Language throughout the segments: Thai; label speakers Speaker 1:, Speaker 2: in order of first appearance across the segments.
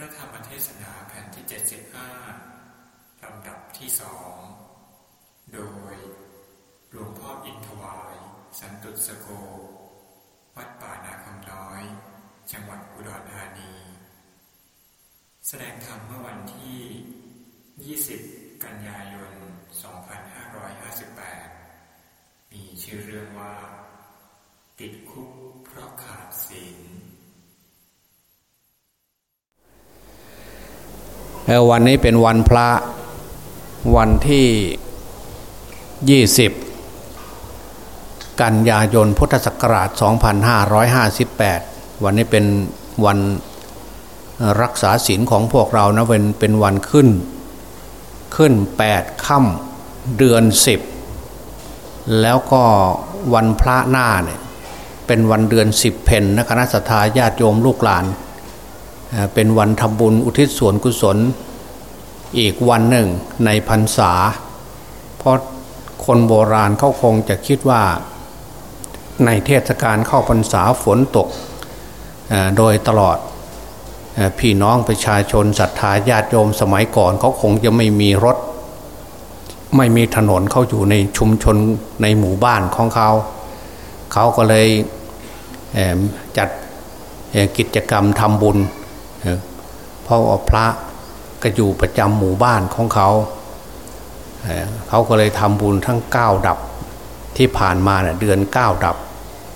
Speaker 1: พระธรรมเทศนาแผ่นที่ 75 ลำดับที่สอง โดยหลวงพ่ออินทวาย สันตุสโก วัดป่านาคำน้อย จังหวัดอุดรธานี แสดงธรรมเมื่อวันที่ 20 กันยายน 2558 มีชื่อเรื่องว่า ติดคุกเพราะขาดศีล
Speaker 2: วันนี้เป็นวันพระวันที่ยี่สิบกันยายนพุทธศักราช 2558 วันนี้เป็นวันรักษาศีลของพวกเรานะเป็นเป็นวันขึ้น ขึ้น 8 ค่ำเดือน 10 แล้วก็วันพระหน้าเนี่ยเป็นวันเดือน 10 เพนนะคณะสัตยาญาติโยมลูกหลาน เป็นวันทำบุญอุทิศส่วนกุศลอีกวันหนึ่งในพรรษา เพราะคนโบราณเขาคงจะคิดว่าในเทศกาลเข้าพรรษาฝนตกโดยตลอดพี่น้องประชาชนศรัทธาญาติโยมสมัยก่อนเขาคงจะไม่มีรถ ไม่มีถนนเข้าอยู่ในชุมชนในหมู่บ้านของเขา เขาก็เลยจัดกิจกรรมทำบุญ เพราะว่าพระก็อยู่ประจำหมู่บ้านของเขา เขาก็เลยทำบุญทั้งเก้าดับที่ผ่านมาเน่ยเดือนเก้าดับ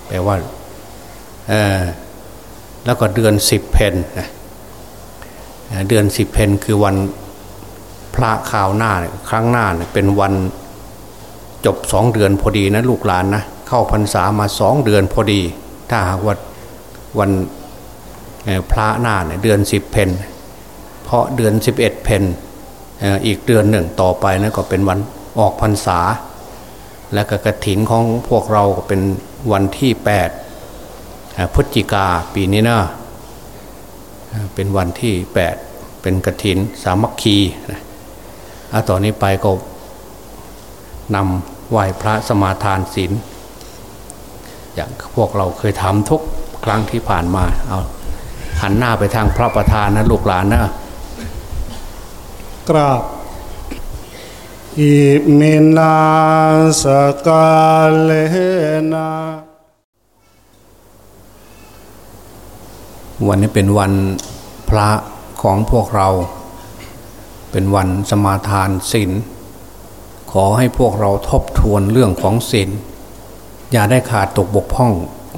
Speaker 2: แปลว่าแล้วก็เดือนสิบเพนเดือนสิบเพนคือวันพระข่าวหน้าครั้งหน้าเป็นวันจบสองเดือนพอดีนะลูกหลานนะเข้าพรรษามาสองเดือนพอดี ถ้าหากว่าวันพระหน้าเนี่ยเดือนสิบเพน เพราะเดือนสิบเอ็ดเพนอีกเดือนหนึ่งต่อไปนะั่นก็เป็นวันออกพรรษา และกกระถินของพวกเราก็เป็นวันที่แปดพฤศจิกาปีนี้นะเป็นวันที่แปดเป็นกระถินสามัคคีนะต่อนนี้ไปก็นำไหว้พระสมาทานศีลอย่างพวกเราเคยทำทุกครั้งที่ผ่านมาเอาหันหน้าไปทางพระประธานนะลูกหลานนะ
Speaker 3: กราบอิมินาสกาเลนา
Speaker 2: วันนี้เป็นวันพระของพวกเรา เป็นวันสมาทานศีลขอให้พวกเราทบทวนเรื่องของศีลอย่าได้ขาดตกบกพร่อง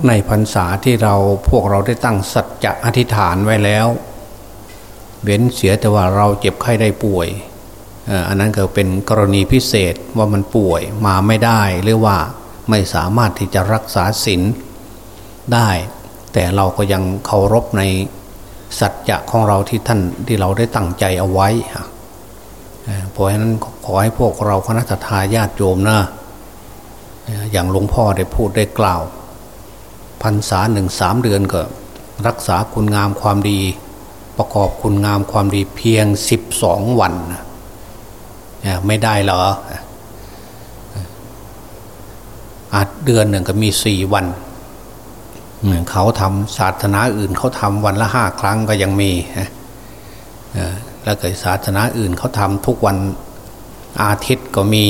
Speaker 2: ในพรรษาที่เราพวกเราได้ตั้งสัจจะอธิษฐานไว้แล้ว เว้นเสียแต่ว่าเราเจ็บไข้ได้ป่วย อันนั้นก็เป็นกรณีพิเศษว่ามันป่วยมาไม่ได้หรือว่าไม่สามารถที่จะรักษาศีลได้ แต่เราก็ยังเคารพในสัจจะของเราที่ท่านที่เราได้ตั้งใจเอาไว้เพราะฉะนั้นขอให้พวกเราคณะทาญาติโยมนะอย่างหลวงพ่อได้พูดได้กล่าวพรรษาหนึ่งสามเดือนก็ รักษาคุณงามความดี ประกอบคุณงามความดีเพียงสิบสองวันไม่ได้เหรออาจเดือนหนึ่งก็มีสี่วันเขาทำศาสนาอื่นเขาทำวันละห้าครั้งก็ยังมีแล้วเกิดศาสนาอื่นเขาทำทุกวันอาทิตย์ก็มี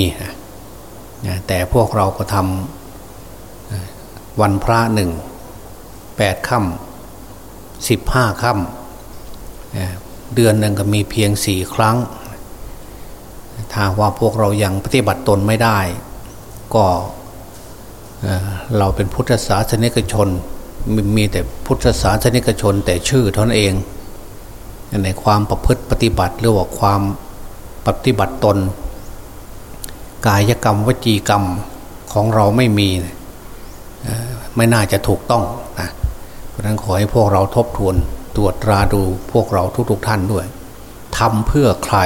Speaker 2: แต่พวกเราก็ทำวันพระหนึ่งแปดค่ำสิบห้าค่ำ เดือนหนึ่งก็มีเพียงสี่ครั้ง ถ้าว่าพวกเรายังปฏิบัติตนไม่ได้ ก็เราเป็นพุทธศาสนิกชนมีแต่พุทธศาสนิกชนแต่ชื่อเท่านั้นเองในความประพฤติปฏิบัติหรือว่าความปฏิบัติตน กายกรรมวจีกรรมของเราไม่มีไม่น่าจะถูกต้องนะเพราะนั้นขอให้พวกเราทบทวน ตรวจตราดูพวกเราทุกๆท่านด้วยทำเพื่อใคร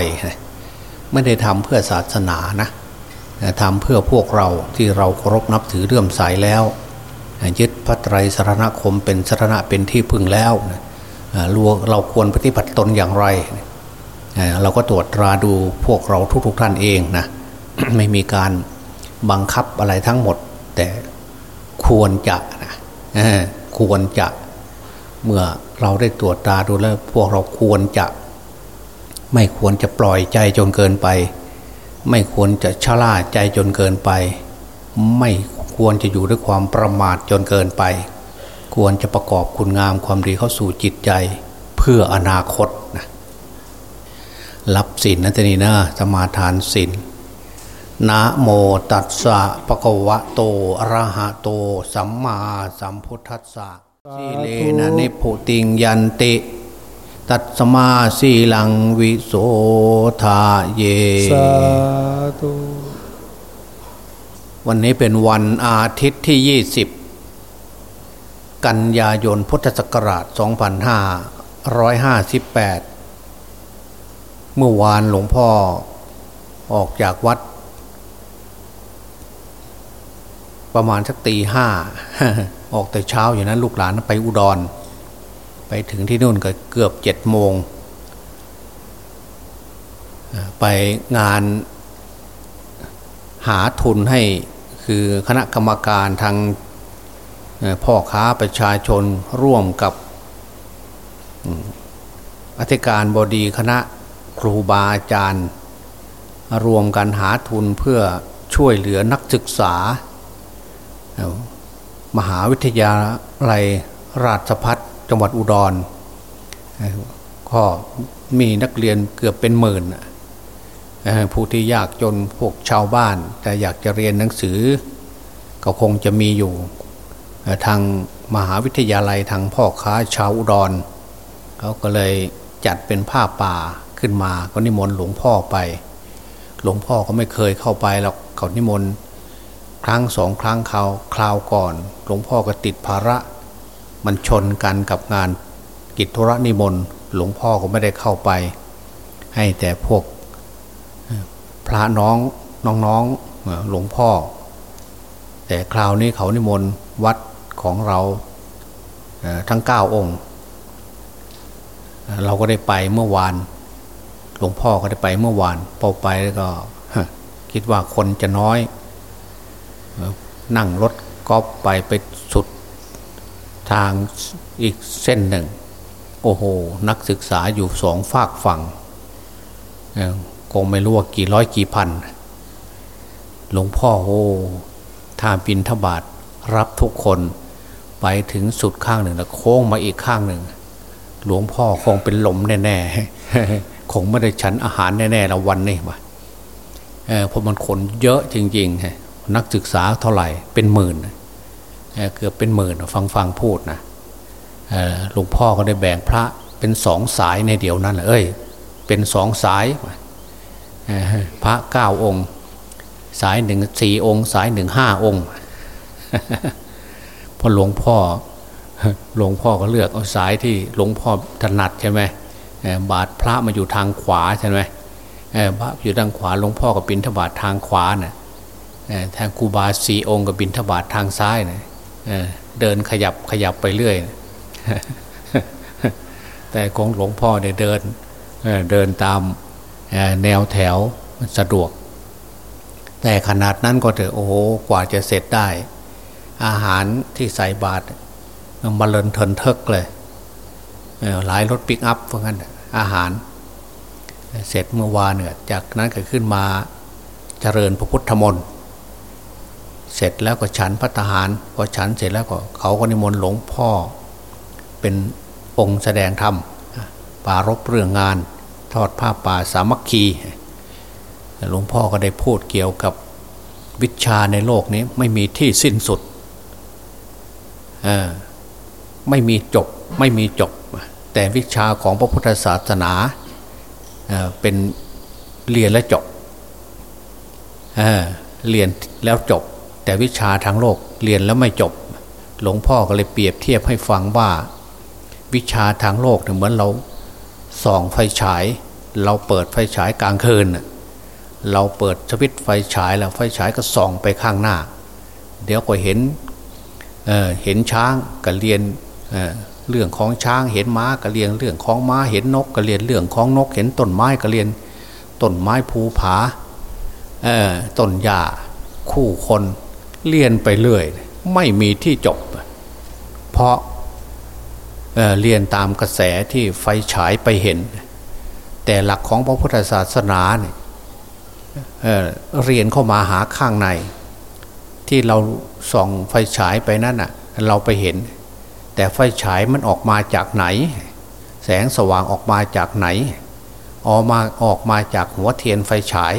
Speaker 2: ไม่ได้ทำเพื่อศาสนานะทำเพื่อพวกเราที่เราเคารพนับถือเรื่อมใสแล้ว ยึดพระไตรสรณคมเป็นสรณะเป็นที่พึ่งแล้วเราควรปฏิบัติตนอย่างไร เราก็ตรวจตราดูพวกเราทุกๆท่านเองนะไม่มีการบังคับอะไรทั้งหมด แต่ควรจะนะควรจะ เมื่อเราได้ตรวจตาดูแล้วพวกเราควรจะ ไม่ควรจะปล่อยใจจนเกินไป ไม่ควรจะชะล่าใจจนเกินไป ไม่ควรจะอยู่ด้วยความประมาทจนเกินไป ควรจะประกอบคุณงามความดีเข้าสู่จิตใจเพื่ออนาคตนะรับศีลนั่นเองนะสมาทานศีลนะโมตัสสะปะกวะโตอะระหะโต สัมมาสัมพุทธัสสะ สีเลนะนิพุติงยันติ ตัสสมาสีลังวิโสทาเย
Speaker 3: สาธุ
Speaker 2: วันนี้เป็นวันอาทิตย์ที่ 20 กันยายนพุทธศักราช 2558 เมื่อวานหลวงพ่อออกจากวัด ประมาณสักตีห้าออกแต่เช้าอย่างนั้นลูกหลานไปอุดร ไปถึงที่นู่นก็เกือบเจ็ดโมง ไปงานหาทุนให้คือคณะกรรมการทางพ่อค้าประชาชนร่วมกับอธิการบดีคณะครูบาอาจารย์ รวมกันหาทุนเพื่อช่วยเหลือนักศึกษา มหาวิทยาลัยราชพัฒจังหวัดอุดรก็มีนักเรียนเกือบเป็นหมื่นผู้ที่ยากจนพวกชาวบ้าน แต่อยากจะเรียนหนังสือ ก็คงจะมีอยู่ทางมหาวิทยาลัยทางพ่อค้าชาวอุดรเขาก็เลยจัดเป็นผ้าป่าขึ้นมา ก็นิมนต์หลวงพ่อไป หลวงพ่อก็ไม่เคยเข้าไปหรอกเขานิมนต์ ครั้งสองครั้งเขาคราวก่อน หลวงพ่อก็ติดภาระ มันชนกันกับงานกิจธุระนิมนต์หลวงพ่อก็ไม่ได้เข้าไป ให้แต่พวกพระน้องน้องๆเอ่อหลวงพ่อ แต่คราวนี้เขานิมนต์วัดของเราทั้งเก้าองค์ เราก็ได้ไปเมื่อวาน หลวงพ่อก็ได้ไปเมื่อวานพอไปแล้วก็คิดว่าคนจะน้อย นั่งรถกอล์ฟไปไปสุดทางอีกเส้นหนึ่ง โอ้โห นักศึกษาอยู่สองฝากฝั่งคงไม่รู้ว่ากี่ร้อยกี่พัน หลวงพ่อโอ้ถ้าบินทบาทรับทุกคนไปถึงสุดข้างหนึ่งแล้วโค้งมาอีกข้างหนึ่ง หลวงพ่อคงเป็นลมแน่ๆ คงไม่ได้ฉันอาหารแน่ๆแล้ววันนี้วะเพราะมันคนเยอะจริงๆ นักศึกษาเท่าไหร่เป็นหมื่นเออเกือบเป็นหมื่นฟังฟังพูดนะหลวงพ่อก็ได้แบ่งพระเป็นสองสายในเดียวนั้นเอ้ยเป็นสองสายพระเก้าองค์ สายหนึ่งสี่องค์ สายหนึ่งห้าองค์พอหลวงพ่อหลวงพ่อก็เลือกเอาสายที่หลวงพ่อถนัดใช่ไหมบาทพระมาอยู่ทางขวาใช่ไหมเอ่อพระอยู่ทางขวาหลวงพ่อก็บินทบาททางขวาน่ะเอ่อ ทางครูบาสีองค์ก็บินทบาททางซ้ายน่ะเอ่อเดินขยับขยับไปเรื่อยแต่ของหลวงพ่อเนี่ยเดินเดินตามแนวแถวมันสะดวก แต่ขนาดนั้นก็เถอะโอ้โหกว่าจะเสร็จได้ อาหารที่ใส่บาตรมันมาเลินเทินเทิกเลยหลายรถปิกอัพเพราะงั้นอาหาร เสร็จเมื่อวานเนี่ยจากนั้นก็ขึ้นมาเจริญพระพุทธมนต์ เสร็จแล้วก็ฉันพัตหารพอฉันเสร็จแล้วก็เขาก็นิมนต์หลวงพ่อ เป็นองค์แสดงธรรมปารบเรื่องงานทอดผ้าป่าสามัคคีหลวงพ่อก็ได้พูดเกี่ยวกับวิชาในโลกนี้ไม่มีที่สิ้นสุดไม่มีจบไม่มีจบ แต่วิชาของพระพุทธศาสนาเป็นเรียนและจบเเรียนแล้วจบ แต่วิชาทางโลกเรียนแล้วไม่จบ หลวงพ่อก็เลยเปรียบเทียบให้ฟังว่า วิชาทางโลกเนี่ยเหมือนเราส่องไฟฉาย เราเปิดไฟฉายกลางคืน เราเปิดสวิตไฟฉายแล้วไฟฉายก็ส่องไปข้างหน้า เดี๋ยวก็เห็นเเห็นช้างก็เรียนเเรื่องของช้างเห็นม้าก็เรียนเรื่องของม้าเห็นนกก็เรียนเรื่องของนก เห็นต้นไม้ก็เรียนต้นไม้ภูผาต้นหญ้าคู่คน เรียนไปเรื่อย ไม่มีที่จบ เพราะเเรียนตามกระแสที่ไฟฉายไปเห็น แต่หลักของพระพุทธศาสนาเนี่ยเเรียนเข้ามาหาข้างใน ที่เราส่องไฟฉายไปนั่นอะ เราไปเห็น แต่ไฟฉายมันออกมาจากไหน แสงสว่างออกมาจากไหน ออกมาออกมาจากหัวเทียนไฟฉาย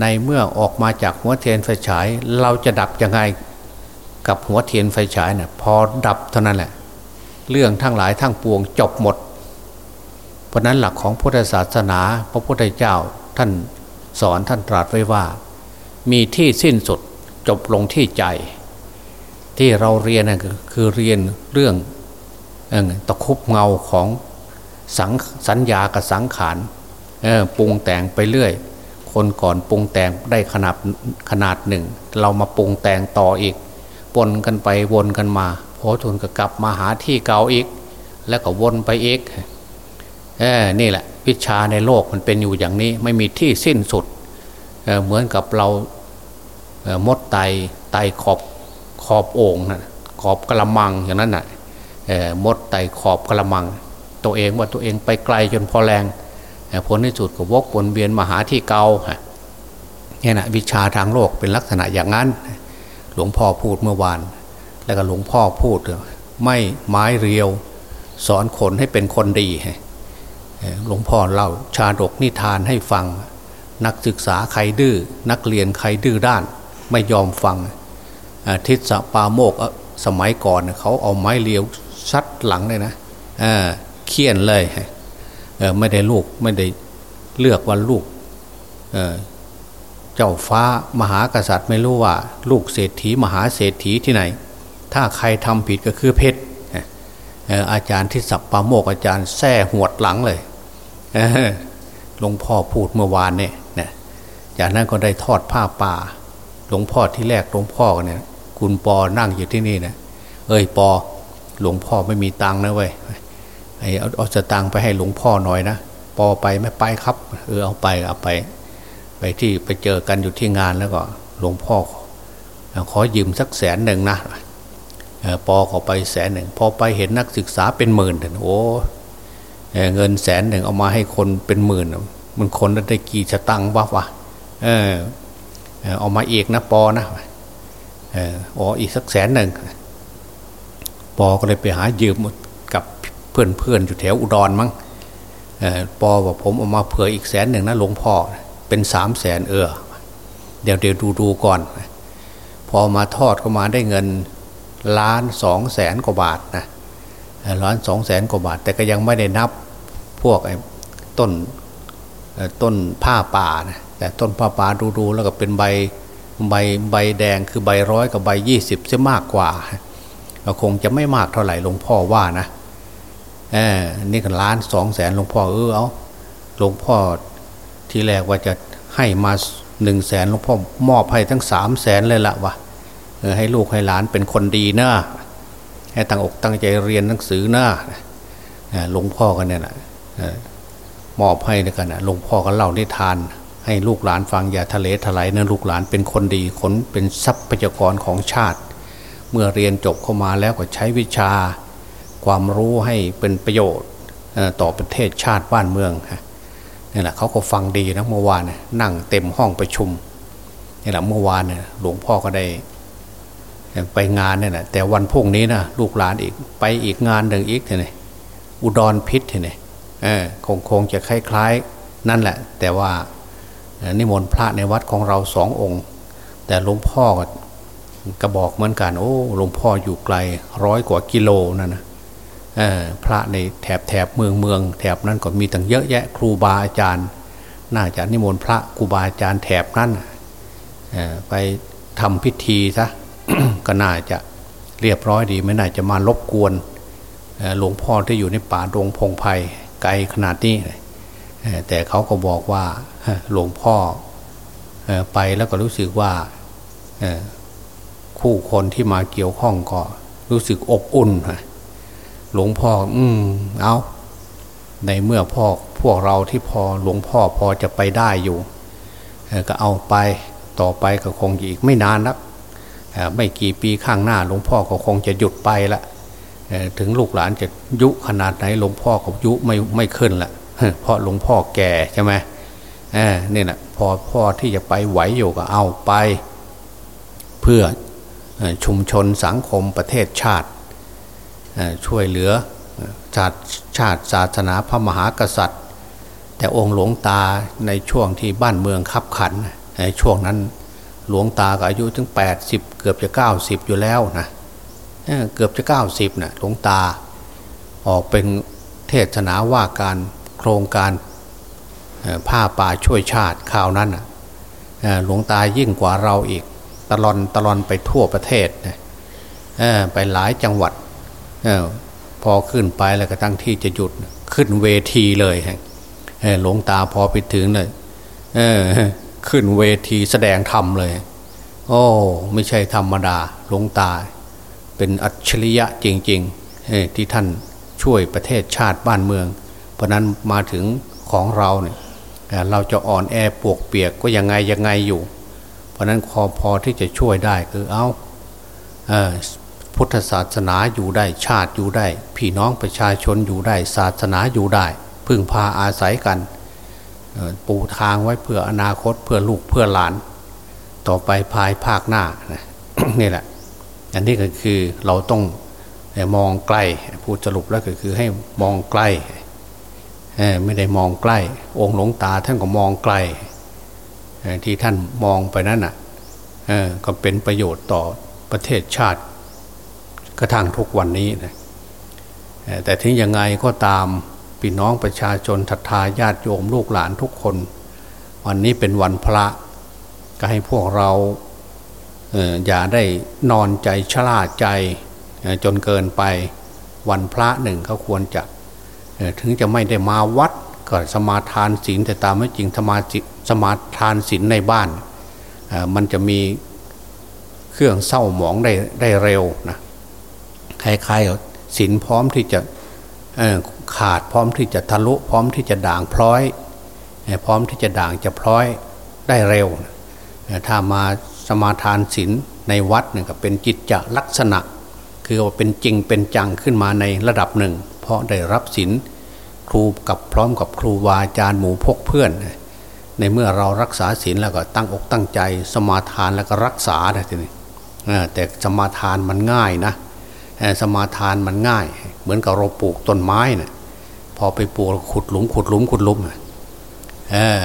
Speaker 2: ในเมื่อออกมาจากหัวเทียนไฟฉาย เราจะดับยังไงกับหัวเทียนไฟฉายเนะ่ยพอดับเท่านั้นแหละ เรื่องทั้งหลายทั้งปวงจบหมด เพราะนั้นหลักของพุทธศาสนา พระพุทธเจ้าท่านสอนท่านตรัสไว้ว่า มีที่สิ้นสุดจบลงที่ใจ ที่เราเรียนนะคือเรียนเรื่องตะคุบเงาของสังสัญญากับสังขารปรุงแต่งไปเรื่อย คนก่อนปรุงแต่งได้ขนาดขนาดหนึ่ง เรามาปรุงแต่งต่ออีกปนกันไปวนกันมาพอทุนก็กลับมาหาที่เก่าอีก แล้วก็วนไปอีกเออนี่แหละวิชาในโลกมันเป็นอยู่อย่างนี้ไม่มีที่สิ้นสุดเเหมือนกับเรามดไตไตขอบขอบโอ่งนะขอบกระมังอย่างนั้นนะ่ะมดไตขอบกระมัง ตัวเองว่าตัวเองไปไกลจนพอแรง ผลที่สุดก็วกวนเวียนมาหาที่เก่าเนี่ยนะวิชาทางโลกเป็นลักษณะอย่างนั้น หลวงพ่อพูดเมื่อวาน แล้วก็หลวงพ่อพูดไม่ไม้เรียว สอนคนให้เป็นคนดีหลวงพ่อเล่าชาดกนิทานให้ฟัง นักศึกษาใครดื้อนักเรียนใครดื้อด้าน ไม่ยอมฟังทิศปาโมกสมัยก่อนเขาเอาไม้เรียวซัดหลังเลยนะเคี่ยนเลย ไม่ได้ลูกไม่ได้เลือกวันลูกเจ้าฟ้ามหากษัตริย์ไม่รู้ว่า ลูกเศรษฐีมหาเศรษฐีที่ไหน ถ้าใครทำผิดก็คือเพชรอาจารย์ที่สับปาโมกอาจารย์แท้หวดหลังเลยหลวงพ่อพูดเมื่อวานเนี่ยนะจากนั้นก็ได้ทอดผ้าป่า หลวงพ่อที่แรกหลวงพ่อเนี่ย คุณปอนั่งอยู่ที่นี่นะเอ้ยปอ หลวงพ่อไม่มีตังค์นะเว้ย ไอ้เอาจะตังค์ไปให้หลวงพ่อหน่อยนะปอไปไม่ไปครับ เออเอาไปเอาไป ไปที่ไปเจอกันอยู่ที่งานแล้วก็หลวงพ่อ ขอยืมสักแสนหนึ่งนะปอขอไปแสนหนึ่งพอไปเห็นนักศึกษาเป็นหมื่นถึงโอ้เงินแสนหนึ่งเอามาให้คนเป็นหมื่นมันคนได้กี่ะตังบ้าวะเออเอามาเอกนะปอนะเอออีกสักแสนหนึ่งปอก็เลยไปหายืมกับ เพื่อนเพื่อนอยู่แถวอุดรมั้งปอบอกผมเอามาเผื่ออีกแสนหนึ่งนะหลวงพ่อเป็นสามแสนเออ เดี๋ยวเดี๋ยวดูดูก่อน พอมาทอดเข้ามาได้เงินล้านสองแสนกว่าบาทนะล้านสองแสนกว่าบาท แต่ก็ยังไม่ได้นับพวกไอ้ต้นต้นผ้าป่านะแต่ต้นผ้าป่าดูดูแล้วก็เป็นใบใบใบแดงคือใบร้อยกับใบยี่สิบจะมากกว่าคงจะไม่มากเท่าไหร่หลวงพ่อว่านะ เออนี่ก็ล้านสองแสนหลวงพ่อเออเอาหลวงพ่อทีแรกว่าจะให้มาหนึ่งแสนหลวงพ่อมอบให้ทั้งสามแสนเลยละวะให้ลูกให้หลานเป็นคนดีนะให้ตั้งอกตั้งใจเรียนหนังสือนะหลวงพ่อกันเนี่ยนะมอบให้ด้วยกันนะหลวงพ่อก็เล่านิทาน ให้ลูกหลานฟังอย่าทะเลทลายนะลูกหลานเป็นคนดีคนเป็นทรัพยากรของชาติ เมื่อเรียนจบเข้ามาแล้วก็ใช้วิชา ความรู้ให้เป็นประโยชน์ต่อประเทศชาติบ้านเมืองนี่แหละเขาก็ฟังดีนะเมื่อวานนั่งเต็มห้องประชุมนี่แหละเมื่อวานหลวงพ่อก็ได้ไปงานเนี่ยนะแต่วันพุ่งนี้นะลูกหลานอีกไปอีกงานหนึ่งอีกเนี่ยอุดรพิษเนี่ยคงคงจะคล้ายๆ นั่นแหละ แต่ว่านิมนต์พระในวัดของเราสององค์ แต่หลวงพ่อก็บอกเหมือนกัน โอ้หลวงพ่ออยู่ไกลร้อยกว่ากิโลนั่นนะ พระในแถบแถบเมืองเมือง แถบนั้นก็มีตั้งเยอะแยะครูบาอาจารย์ น่าจะนิมนต์พระครูบาอาจารย์แถบนั้นไปทำพิธีซะก็น่าจะเรียบร้อยดี ไม่น่าจะมารบกวนหลวงพ่อที่อยู่ในป่าดงพงไพ่ไกลขนาดนี้แต่เขาก็บอกว่าหลวงพ่อไปแล้วก็รู้สึกว่าคู่คนที่มาเกี่ยวข้องก็รู้สึกอบอุ่น หลวงพ่อ อืม เอาในเมื่อพ่อพวกเราที่พอหลวงพ่อพอจะไปได้อยู่ก็เอาไปต่อไปก็คงอีกไม่นานนักไม่กี่ปีข้างหน้าหลวงพ่อก็คงจะหยุดไปละถึงลูกหลานจะยุขนาดไหนหลวงพ่อกับยุไม่ไม่ขึ้นละเพราะหลวงพ่อแก่ใช่ไหมนี่แหละพอพ่อที่จะไปไหวอยู่ก็เอาไป เพื่อชุมชนสังคมประเทศชาติ ช่วยเหลือชาติชาติศาสนาพระมหากษัตริย์ แต่องค์หลวงตาในช่วงที่บ้านเมืองขับขันในช่วงนั้นหลวงตาก็อายุถึง 80 เกือบจะ 90 อยู่แล้วนะเกือบจะ 90นะหลวงตาออกเป็นเทศนาว่าการโครงการผ้าป่าช่วยชาติข่าวนั้นหลวงตายิ่งกว่าเราอีกตลอนตลอนไปทั่วประเทศไปหลายจังหวัด พอขึ้นไปแล้วก็ตั้งที่จะหยุดขึ้นเวทีเลยหลวงตาพอไปถึงเลยขึ้นเวทีแสดงธรรมเลย โอ้ ไม่ใช่ธรรมดาหลวงตา เป็นอัจฉริยะจริงๆที่ท่านช่วยประเทศชาติบ้านเมือง เพราะนั้นมาถึงของเราเนี่ยเราจะอ่อนแอปวกเปียกก็ยังไงยังไงอยู่ เพราะนั้นพอพอที่จะช่วยได้คือเอา พุทธศาสนาอยู่ได้ชาติอยู่ได้ พี่น้องประชาชนอยู่ได้ศาสนาอยู่ได้ พึ่งพาอาศัยกัน ปูทางไว้เพื่ออนาคตเพื่อลูกเพื่อหลาน ต่อไปภายภาคหน้านี่แหละ อันนี้ก็คือเราต้องมองไกลพูดสรุปแล้วก็คือให้มองไกลไม่ได้มองใกล้ องค์หลวงตาท่านก็มองไกลที่ท่านมองไปนั้นอะก็เป็นประโยชน์ต่อประเทศชาติ กระทั่งทุกวันนี้นะแต่ถึงยังไงก็ตามพี่น้องประชาชนศรัทธาญาติโยมลูกหลานทุกคน วันนี้เป็นวันพระ ก็ให้พวกเราอย่าได้นอนใจชลาใจจนเกินไปวันพระหนึ่งเขาควรจะถึงจะไม่ได้มาวัดก็สมาทานศีลแต่ตามไม่จริงสมาจิสมาทานศีลในบ้าน มันจะมีเครื่องเศร้าหมองได้ได้เร็วนะ คล้ายๆศีลพร้อมที่จะขาดพร้อมที่จะทะลุพร้อมที่จะด่างพร้อย พร้อมที่จะด่างจะพร้อยได้เร็ว ถ้ามาสมาทานศีลในวัดเนี่ยก็เป็นจิตจะลักษณะ คือว่าเป็นจริงเป็นจังขึ้นมาในระดับหนึ่ง เพราะได้รับศีลครูกับพร้อมกับครูวาอาจารย์หมู่พกเพื่อน ในเมื่อเรารักษาศีลแล้วก็ตั้งอกตั้งใจ สมาทานแล้วก็รักษาทีนี้แต่สมาทานมันง่ายนะ สมาทานมันง่าย เหมือนกับเราปลูกต้นไม้นะ่ะพอไปปลูกขุดหลุมขุดหลุมขุดหลุมเออ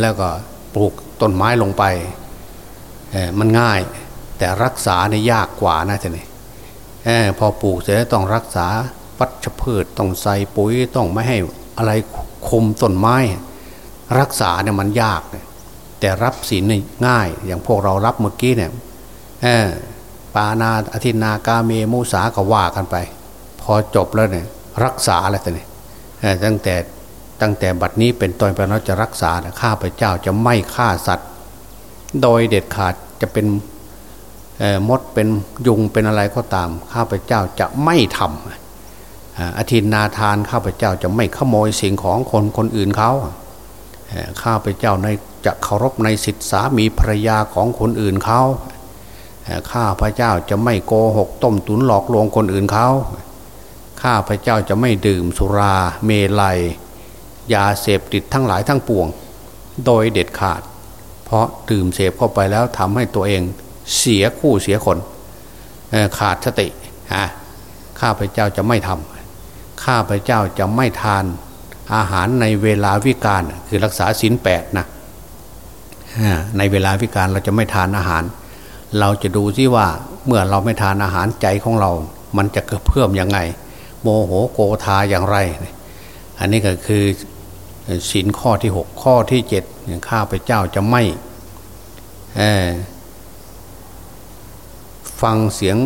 Speaker 2: แล้วก็ปลูกต้นไม้ลงไปเออมันง่าย แต่รักษาเนี่ยยากกว่านะทีนี้เออพอปลูกเสร็จต้องรักษาวัชพืชต้องใส่ปุ๋ยต้องไม่ให้อะไรคมต้นไม้ รักษาเนี่ยมันยาก แต่รับศีลนี่ยง่าย อย่างพวกเรารับเมื่อกี้เนี่ย ปานาอธินากาเมมุสาก็ว่ากันไป พอจบแล้วเนี่ยรักษาอะไรแต่เนี่ยตั้งแต่ตั้งแต่บัดนี้เป็นต้นไปเราจะรักษาข้าพเจ้าจะไม่ฆ่าสัตว์ โดยเด็ดขาดจะเป็นมดเป็นยุงเป็นอะไรก็ตาม ข้าพเจ้าจะไม่ทำอธินนาทานข้าพเจ้าจะไม่ขโมยสิ่งของคนคนอื่นเขาข้าพเจ้าในจะเคารพในสิทธิสามีภรรยาของคนอื่นเขา ข้าพเจ้าจะไม่โกหกต้มตุนหลอกลวงคนอื่นเขาข้าพเจ้าจะไม่ดื่มสุราเมลัย ยาเสพติดทั้งหลายทั้งปวง โดยเด็ดขาด เพราะดื่มเสพเข้าไปแล้วทำให้ตัวเองเสียคู่เสียคนขาดสติข้าพเจ้าจะไม่ทำข้าพเจ้าจะไม่ทานอาหารในเวลาวิการคือรักษาศีลแปดนะในเวลาวิการเราจะไม่ทานอาหาร เราจะดูซิว่าเมื่อเราไม่ทานอาหารใจของเรา มันจะเพิ่มยังไง โมโหโกธาอย่างไร อันนี้ก็คือศีลข้อที่หกข้อที่เจ็ดข้าพเจ้าจะไม่ฟังเสียง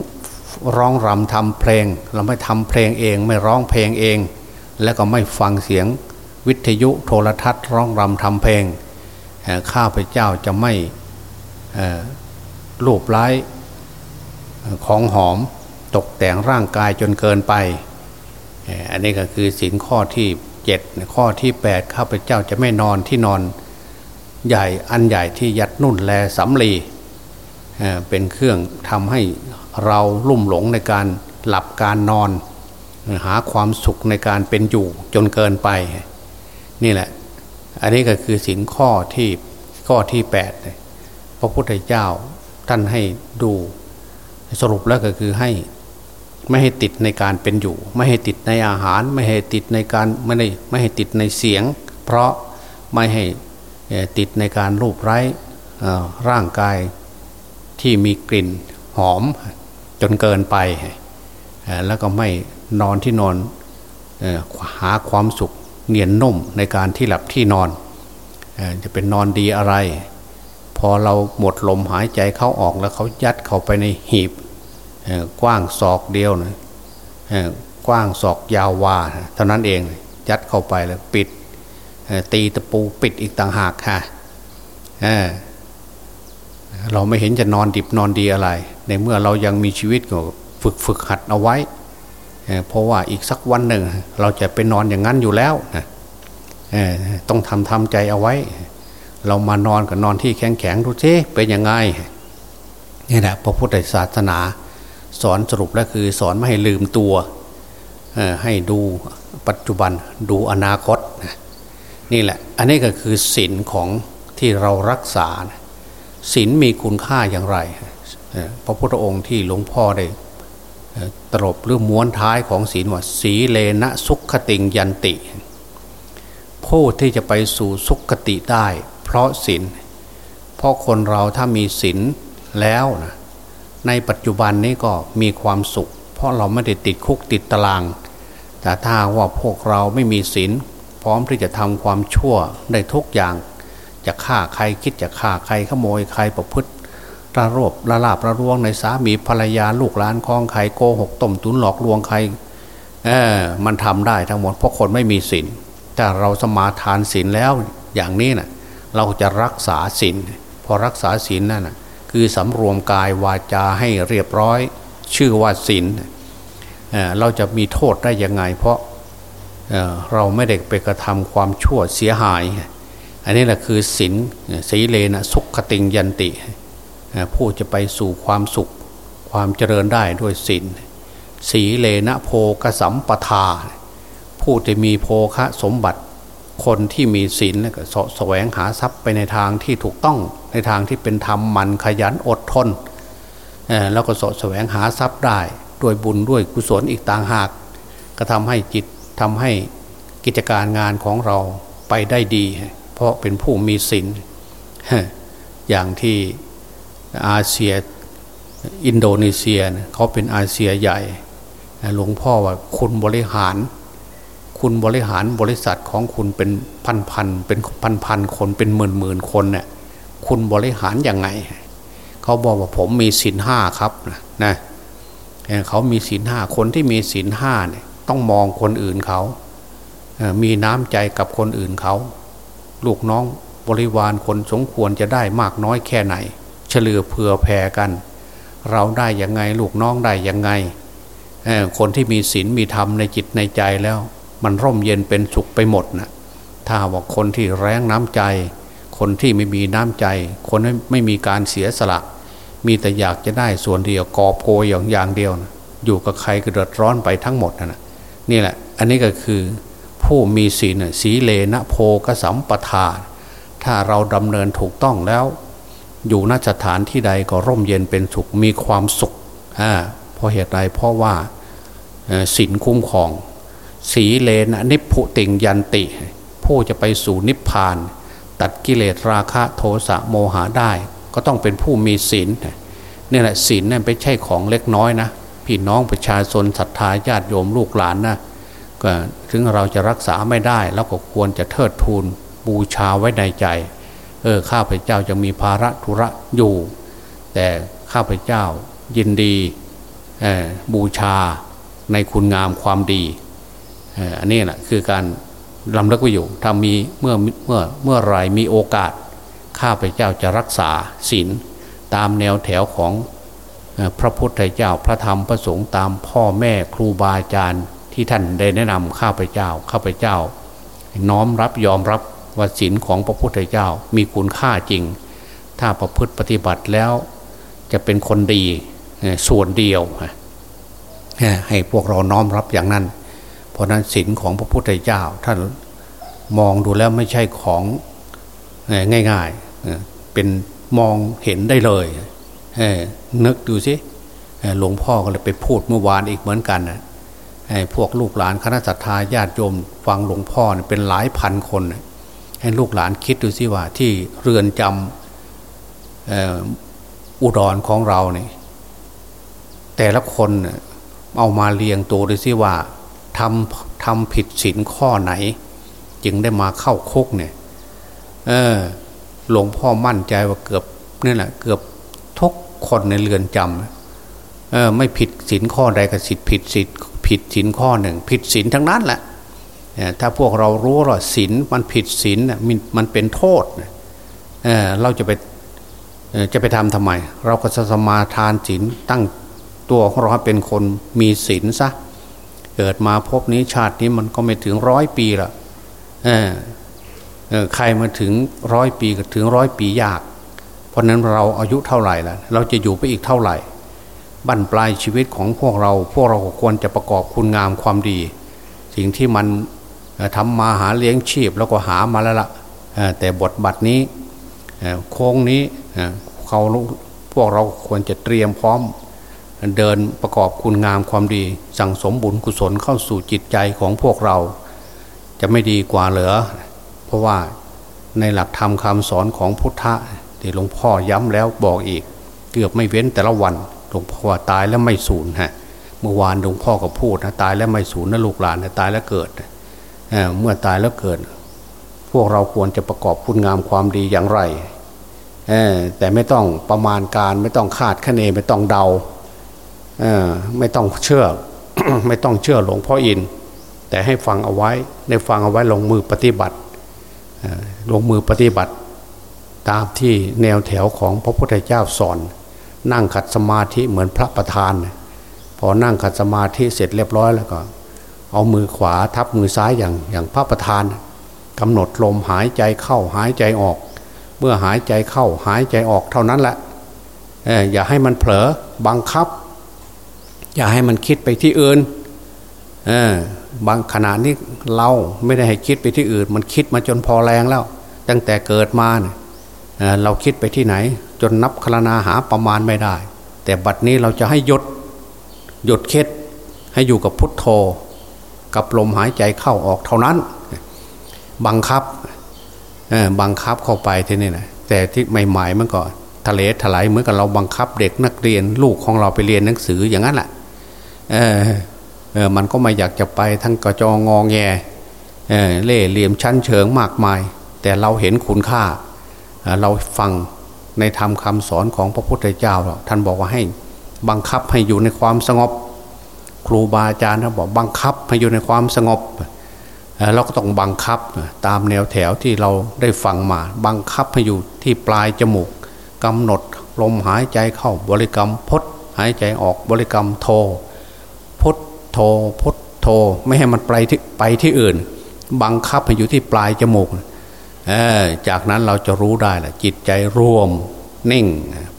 Speaker 2: ร้องรำทำเพลง เราไม่ทำเพลงเอง ไม่ร้องเพลงเอง แล้วก็ไม่ฟังเสียงวิทยุโทรทัศน์ ร้องรำทำเพลงข้าพเจ้าจะไม่ รูปไล้ของหอมตกแต่งร่างกายจนเกินไป อันนี้ก็คือสินข้อที่เจ็ดข้อที่แปดข้าพเจ้าจะไม่นอนที่นอนใหญ่อันใหญ่ที่ยัดนุ่นแลสำลีเป็นเครื่องทำให้เราลุ่มหลงในการหลับการนอน หาความสุขในการเป็นอยู่จนเกินไป นี่แหละ อันนี้ก็คือสินข้อที่ข้อที่แปดพระพุทธเจ้า ท่านให้ดูสรุปแล้วก็คือให้ไม่ให้ติดในการเป็นอยู่ ไม่ให้ติดในอาหาร ไม่ให้ติดในการไม่ได้ไม่ให้ติดในเสียง เพราะไม่ให้ติดในการรูปไร้ร่างกายที่มีกลิ่นหอมจนเกินไป แล้วก็ไม่นอนที่นอนหาความสุขเนียนนุ่มในการที่หลับที่นอน จะเป็นนอนดีอะไร อเราหมดลมหายใจเข้าออกแล้วเขายัดเข้าไปในหีบกว้างศอกเดียวนะกว้างศอกยาววาเท่านั้นเองยัดเข้าไปแล้วปิดตีตะปูปิดอีกต่างหากค่ะเราไม่เห็นจะนอนดิบนอนดีอะไร ในเมื่อเรายังมีชีวิตก็ฝึกฝึกหัดเอาไว้ เพราะว่าอีกสักวันหนึ่ง เราจะไปนอนอย่างนั้นอยู่แล้วต้องทำทำใจเอาไว้ เรามานอนกับนอนที่แข็งแข็งดูซิเป็นยังไงนี่แหละพระพุทธศาสนา สอนสรุปแล้วคือสอนไม่ให้ลืมตัวให้ดูปัจจุบันดูอนาคตนี่แหละ อันนี้ก็คือศีลของที่เรารักษาศีลมีคุณค่าอย่างไรพระพุทธองค์ที่หลวงพ่อได้ตรบหรือม้วนท้ายของศีลว่าสีเลนะสุขติงยันติ ผู้ที่จะไปสู่สุขติได้ ราะศีลเพราะคนเราถ้ามีศีลแล้วนะในปัจจุบันนี้ก็มีความสุข เพราะเราไม่ได้ติดคุกติดตาราง แต่ถ้าว่าพวกเราไม่มีศีลพร้อมที่จะทำความชั่วได้ทุกอย่าง จะฆ่าใครคิดจะฆ่าใครขโมยใครประพฤติระรบระลาบระรวงในสามีภรรยาลูกหลานคลองใครโกหกต้มตุนหลอกลวงใครเออมันทำได้ทั้งหมดเพราะคนไม่มีศีลแต่เราสมาทานศีลแล้วอย่างนี้นะ่ะ เราจะรักษาศีลพอรักษาศีลนั่นนะคือสำรวมกายวาจาให้เรียบร้อย ชื่อว่าศีลเราจะมีโทษได้ยังไง เพราะเราไม่ได้ไปกระทำความชั่วเสียหาย อันนี้แหละคือศีลสีเลนะสุขติงยันติผู้จะไปสู่ความสุขความเจริญได้ด้วยศีลสีเลนะโพกสัมปทา ผู้จะมีโภคะสมบัติ คนที่มีศีลก็สแสวงหาทรัพย์ไปในทางที่ถูกต้องในทางที่เป็นธรรมมันขยันอดทนแล้วก็สแสวงหาทรัพย์ได้ด้วยบุญด้วยกุศลอีกต่างหาก ก็ทำให้จิตทำให้กิจการงานของเราไปได้ดี เพราะเป็นผู้มีศีลอย่างที่อาเซียอินโดนีเซียเขาเป็นอาเซียใหญ่หลวงพ่อว่าคุณบริหาร คุณบริหารบริษัทของคุณเป็นพันพันเป็นพันพันคนเป็นหมื่นหมื่นคนเนี่ยคุณบริหารยังไง เขาบอกว่าผมมีศีลห้าครับนะเขามีศีลห้าคนที่มีศีลห้าเนี่ยต้องมองคนอื่นเขา มีน้ำใจกับคนอื่นเขา ลูกน้องบริวารคนสมควรจะได้มากน้อยแค่ไหน เฉลือเผื่อแผ่กัน เราได้ยังไงลูกน้องได้ยังไงคนที่มีศีลมีธรรมในจิตในใจแล้ว มันร่มเย็นเป็นสุขไปหมดนะถ้าบอกคนที่แรงน้ำใจ คนที่ไม่มีน้ำใจ คนไม่มีการเสียสละ มีแต่อยากจะได้ส่วนเดียวกอบโกยอย่างอย่างเดียวนะอยู่กับใครก็เดือดร้อนไปทั้งหมดนะนี่แหละ อันนี้ก็คือผู้มีศีลสีเลนะโพกสัมปทาถ้าเราดำเนินถูกต้องแล้ว อยู่นสถานที่ใดก็ร่มเย็นเป็นสุขมีความสุขอ่าเพราะเหตุใดเพราะว่าศีลคุ้มครอง สีเลนะนิพุติงยันติ ผู้จะไปสู่นิพพาน ตัดกิเลสราคะโทสะโมหะได้ ก็ต้องเป็นผู้มีศีลนี่แหละศีลนั่นไม่ใช่ของเล็กน้อยนะพี่น้องประชาชนศรัทธาญาติโยมลูกหลานนะถึงเราจะรักษาไม่ได้แล้วก็ควรจะเทิดทูนบูชาไว้ในใจเออข้าพเจ้าจะมีภาระธุระอยู่ แต่ข้าพเจ้ายินดีบูชาในคุณงามความดี อันนี้แหละคือการลำเลิกไว้อยู่ถ้ามีเมื่อเมื่อเมื่อไรมีโอกาส ข้าพเจ้าจะรักษาศีลตามแนวแถวของพระพุทธเจ้าพระธรรมพระสงฆ์ตามพ่อแม่ครูบาอาจารย์ที่ท่านได้แนะนำข้าพเจ้าข้าพเจ้า น้อมรับยอมรับว่าศีลของพระพุทธเจ้ามีคุณค่าจริง ถ้าประพฤติปฏิบัติแล้วจะเป็นคนดีส่วนเดียวให้พวกเราน้อมรับอย่างนั้น เพราะนั้นศีลของพระพุทธเจ้าท่านมองดูแล้วไม่ใช่ของง่ายๆเป็นมองเห็นได้เลยนึกดูสิหลวงพ่อก็เลยไปพูดเมื่อวานอีกเหมือนกันนะพวกลูกหลานคณะสัตยาญาติโยมฟังหลวงพ่อเป็นหลายพันคน ให้ลูกหลานคิดดูสิว่าที่เรือนจำอุดรของเราเนี่ยแต่ละคนเอามาเรียงตัวดูสิว่า ทำทำผิดศีลข้อไหน จึงได้มาเข้าคุกเนี่ย เออ หลวงพ่อมั่นใจว่าเกือบนี่แหละเกือบทุกคนในเรือนจำเออ ไม่ผิดศีลข้อใดก็สิทธิผิดศีลผิดศีลข้อหนึ่ง ผิดศีลทั้งนั้นแหละถ้าพวกเรารู้ว่าศีลมันผิดศีลมันมันเป็นโทษเเราจะไปจะไปทำทำไม เราก็สมาทานศีลตั้งตัวของเราเป็นคนมีศีลซะ เกิดมาพบนี้ชาตินี้มันก็ไม่ถึงร้อยปีละใครมาถึงร้อยปีก็ถึงร้อยปียาก เพราะนั้นเราอายุเท่าไหร่ละเราจะอยู่ไปอีกเท่าไหร่บั้นปลายชีวิตของพวกเรา พวกเราควรจะประกอบคุณงามความดี สิ่งที่มันทำมาหาเลี้ยงชีพแล้วก็หามาแล้วละ่ะแต่บทบัตรนี้โค้งนี้เขาพวกเราควรจะเตรียมพร้อม เดินประกอบคุณงามความดี สั่งสมบุญกุศลเข้าสู่จิตใจของพวกเรา จะไม่ดีกว่าเหรอเพราะว่าในหลักธรรมคำสอนของพุทธะที่หลวงพ่อย้ำแล้วบอกอีก เกือบไม่เว้นแต่ละวันหลวงพ่อว่าตายแล้วไม่สูญฮะเมื่อวานหลวงพ่อก็พูดนะตายแล้วไม่สูญนะลูกหลานนะตายแล้วเกิดเเมื่อตายแล้วเกิด พวกเราควรจะประกอบคุณงามความดีอย่างไรแต่ไม่ต้องประมาณการไม่ต้องคาดคะเนไม่ต้องเดา ไม่ต้องเชื่อไม่ต้องเชื่อหลวงพ่ออิน แต่ให้ฟังเอาไว้ได้ฟังเอาไว้ลงมือปฏิบัติลงมือปฏิบัติ ตามที่แนวแถวของพระพุทธเจ้าสอน นั่งขัดสมาธิเหมือนพระประธาน พอนั่งขัดสมาธิเสร็จเรียบร้อยแล้วก็ เอามือขวาทับมือซ้ายอย่างอย่างพระประธานกำหนดลมหายใจเข้าหายใจออก เมื่อหายใจเข้าหายใจออกเท่านั้นแหละอย่าให้มันเผลอบังคับ อย่าให้มันคิดไปที่อื่นเออบางขณะนี้เราไม่ได้ให้คิดไปที่อื่น มันคิดมาจนพอแรงแล้ว ตั้งแต่เกิดมาเนี่ยเราคิดไปที่ไหน จนนับคลนาหาประมาณไม่ได้ แต่บัดนี้เราจะให้หยดหยดคิดให้อยู่กับพุทโธ กับลมหายใจเข้าออกเท่านั้น บังคับบังคับเข้าไปที่นี่นะแต่ที่ใหม่ๆมันก็ทะเลถลายเหมือนกับเราบังคับเด็กนักเรียนลูกของเราไปเรียนหนังสืออย่างนั้นแหละ เออเออมันก็ไม่อยากจะไปทั้งกระจองงอแงเออเล่เหลี่ยมชั้นเชิงมากมาย แต่เราเห็นคุณค่าเราฟังในธรรมคาสอนของพระพุทธเจ้าท่านบอกว่าให้บังคับให้อยู่ในความสงบ ครูบาอาจารย์ท่านบอกบังคับให้อยู่ในความสงบเราก็ต้องบังคับตามแนวแถวที่เราได้ฟังมา บังคับให้อยู่ที่ปลายจมูกกำหนดลมหายใจเข้าบริกรรมพดหายใจออกบริกรรมโท โทพุทโทไม่ให้มันไปที่ไปที่อื่น บังคับให้อยู่ที่ปลายจมูกจากนั้นเราจะรู้ได้แหละจิตใจรวมนิ่ง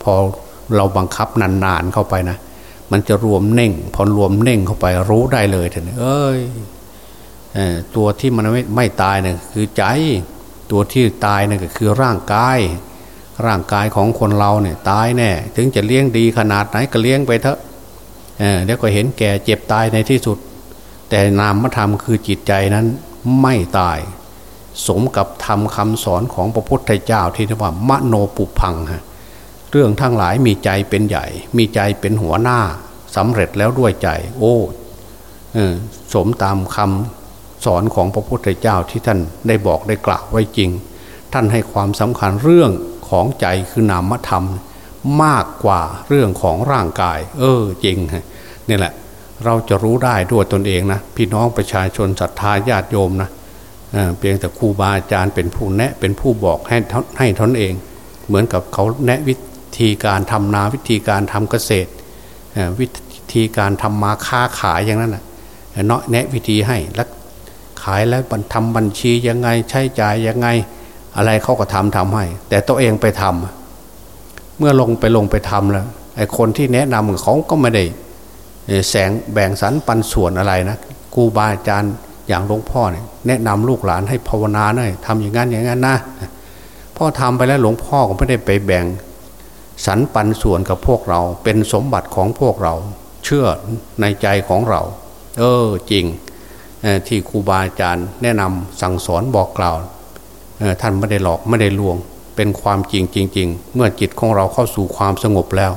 Speaker 2: พอเราบังคับนานๆเข้าไปนะมันจะรวมเน่ง พอรวมเน่งเข้าไปรู้ได้เลยท่านเอ้ยตัวที่มันไม่ไม่ตายเนี่ยคือใจตัวที่ตายเนี่ยก็คือร่างกาย ร่างกายของคนเราเนี่ยตายแน่ ถึงจะเลี้ยงดีขนาดไหนก็เลี้ยงไปเถอะ เดี๋ยวก็เห็นแก่เจ็บตายในที่สุด แต่นามธรรมคือจิตใจนั้นไม่ตาย สมกับธรรมคำสอนของพระพุทธเจ้าที่เรียกว่ามโนปุพังฮะเรื่องทั้งหลายมีใจเป็นใหญ่ มีใจเป็นหัวหน้าสำเร็จแล้วด้วยใจ โอ้สมตามคำสอนของพระพุทธเจ้าที่ท่านได้บอกได้กล่าวไว้จริง ท่านให้ความสำคัญเรื่องของใจคือนามธรรม มากกว่าเรื่องของร่างกาย เออจริงนี่แหละ เราจะรู้ได้ด้วยตนเองนะพี่น้องประชาชนศรัทธาญาติโยมนะเพียงแต่ครูบาอาจารย์เป็นผู้แนะเป็นผู้บอกให้ให้ทนเอง เหมือนกับเขาแนะวิธีการทำนาวิธีการทำเกษตรวิธีการทำมาค้าขายอย่างนั้นนะเนาะแนะวิธีให้แล้วขายแล้วทำบัญชียังไงใช้จ่ายยังไง อะไรเขาก็ทำทำให้ แต่ตัวเองไปทำ เมื่อลงไปลงไปทำแล้วไอ้คนที่แนะนำเขาก็ไม่ได้แสงแบ่งสรรปันส่วนอะไรนะครูบาอาจารย์อย่างหลวงพ่อเนี่ยแนะนำลูกหลานให้ภาวนาหน่อยทำอย่างนั้นอย่างนั้นนะพ่อทำไปแล้วหลวงพ่อก็ไม่ได้ไปแบ่งสรรปันส่วนกับพวกเรา เป็นสมบัติของพวกเรา เชื่อในใจของเรา เออจริงที่ครูบาอาจารย์แนะนำสั่งสอนบอกกล่าวท่านไม่ได้หลอกไม่ได้ลวง เป็นความจริงจริง ๆ เมื่อจิตของเราเข้าสู่ความสงบแล้ว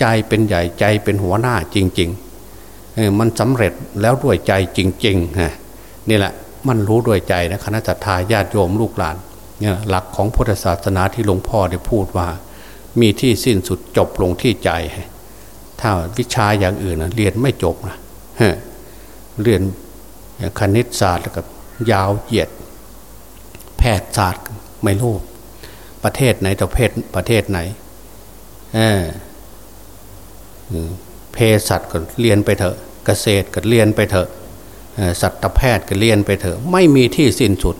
Speaker 2: ใจเป็นใหญ่ใจเป็นหัวหน้าจริงๆมันสำเร็จแล้วด้วยใจจริงๆนี่แหละมันรู้ด้วยใจนะคณะทาญาติโยมลูกหลานเนี่ยหลักของพุทธศาสนาที่หลวงพ่อได้พูดว่า มีที่สิ้นสุดจบลงที่ใจ ถ้าวิชาอย่างอื่นนะเรียนไม่จบนะเรียนคณิตศาสตร์แล้วก็ยาวเหยียด แพทยศาสตร์ไม่รู้ ประเทศไหนต่เพศประเทศไหนเออเพศสัตว์ก็เรียนไปเถอะ เกษตรก็เรียนไปเถอะสัตวแพทย์ก็เรียนไปเถอะ ไม่มีที่สิ้นสุด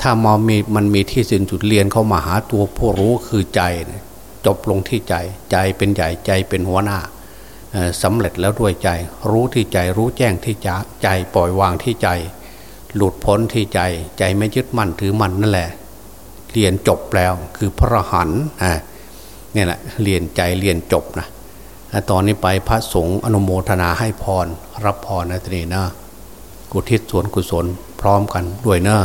Speaker 2: ถ้ามอมีมันมีที่สิ้นสุดเรียนเข้ามาหาตัวผู้รู้คือใจจบลงที่ใจใจเป็นใหญ่ใจเป็นหัวหน้าสำเร็จแล้วด้วยใจ รู้ที่ใจรู้แจ้งที่ใจปล่อยวางที่ใจ หลุดพ้นที่ใจ ใจไม่ยึดมั่นถือมั่นนั่นแหละ เรียนจบแล้วคือพระหันเนี่ยแหละเรียนใจเรียนจบนะตอนนี้ไปพระสงฆ์อนุโมทนาให้พร รับพรนะทีนี้นะกุทิศส่วนกุศลพร้อมกันด้วยเนอะ